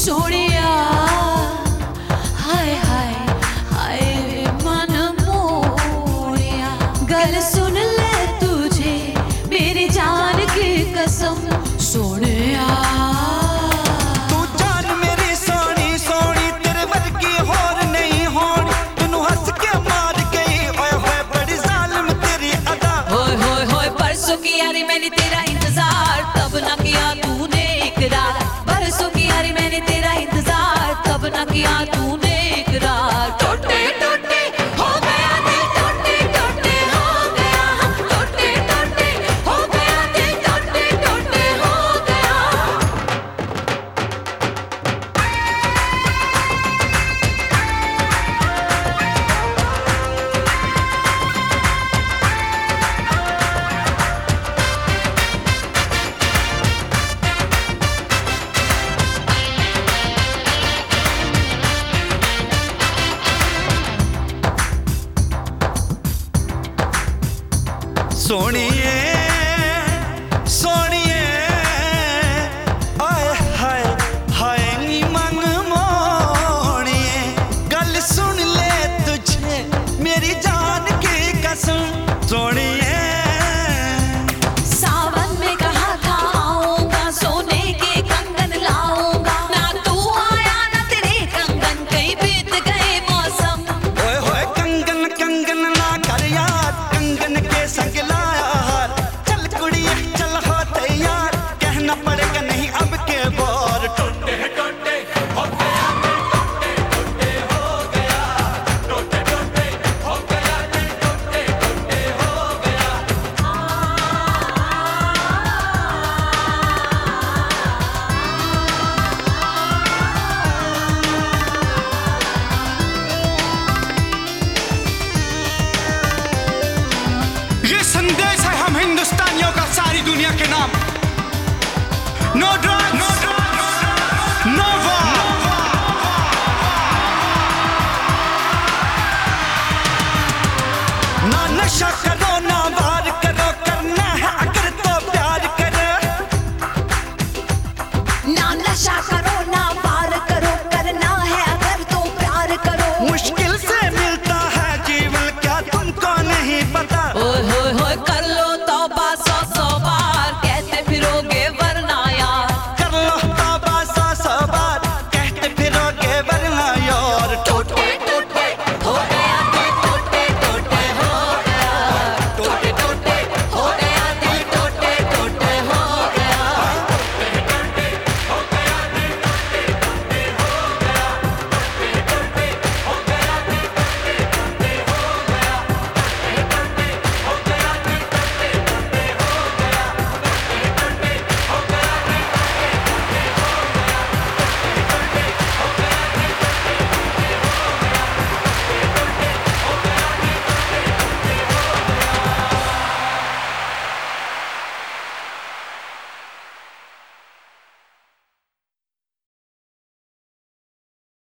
¡Sorio! ਸੋਹਣੀਏ ये संदेश है हम हिंदुस्तानियों का सारी दुनिया के नाम। No drugs no drugs no ना नशा करो, ना वार करो, करना है अगर तो प्यार करो। ना नशा करो, ना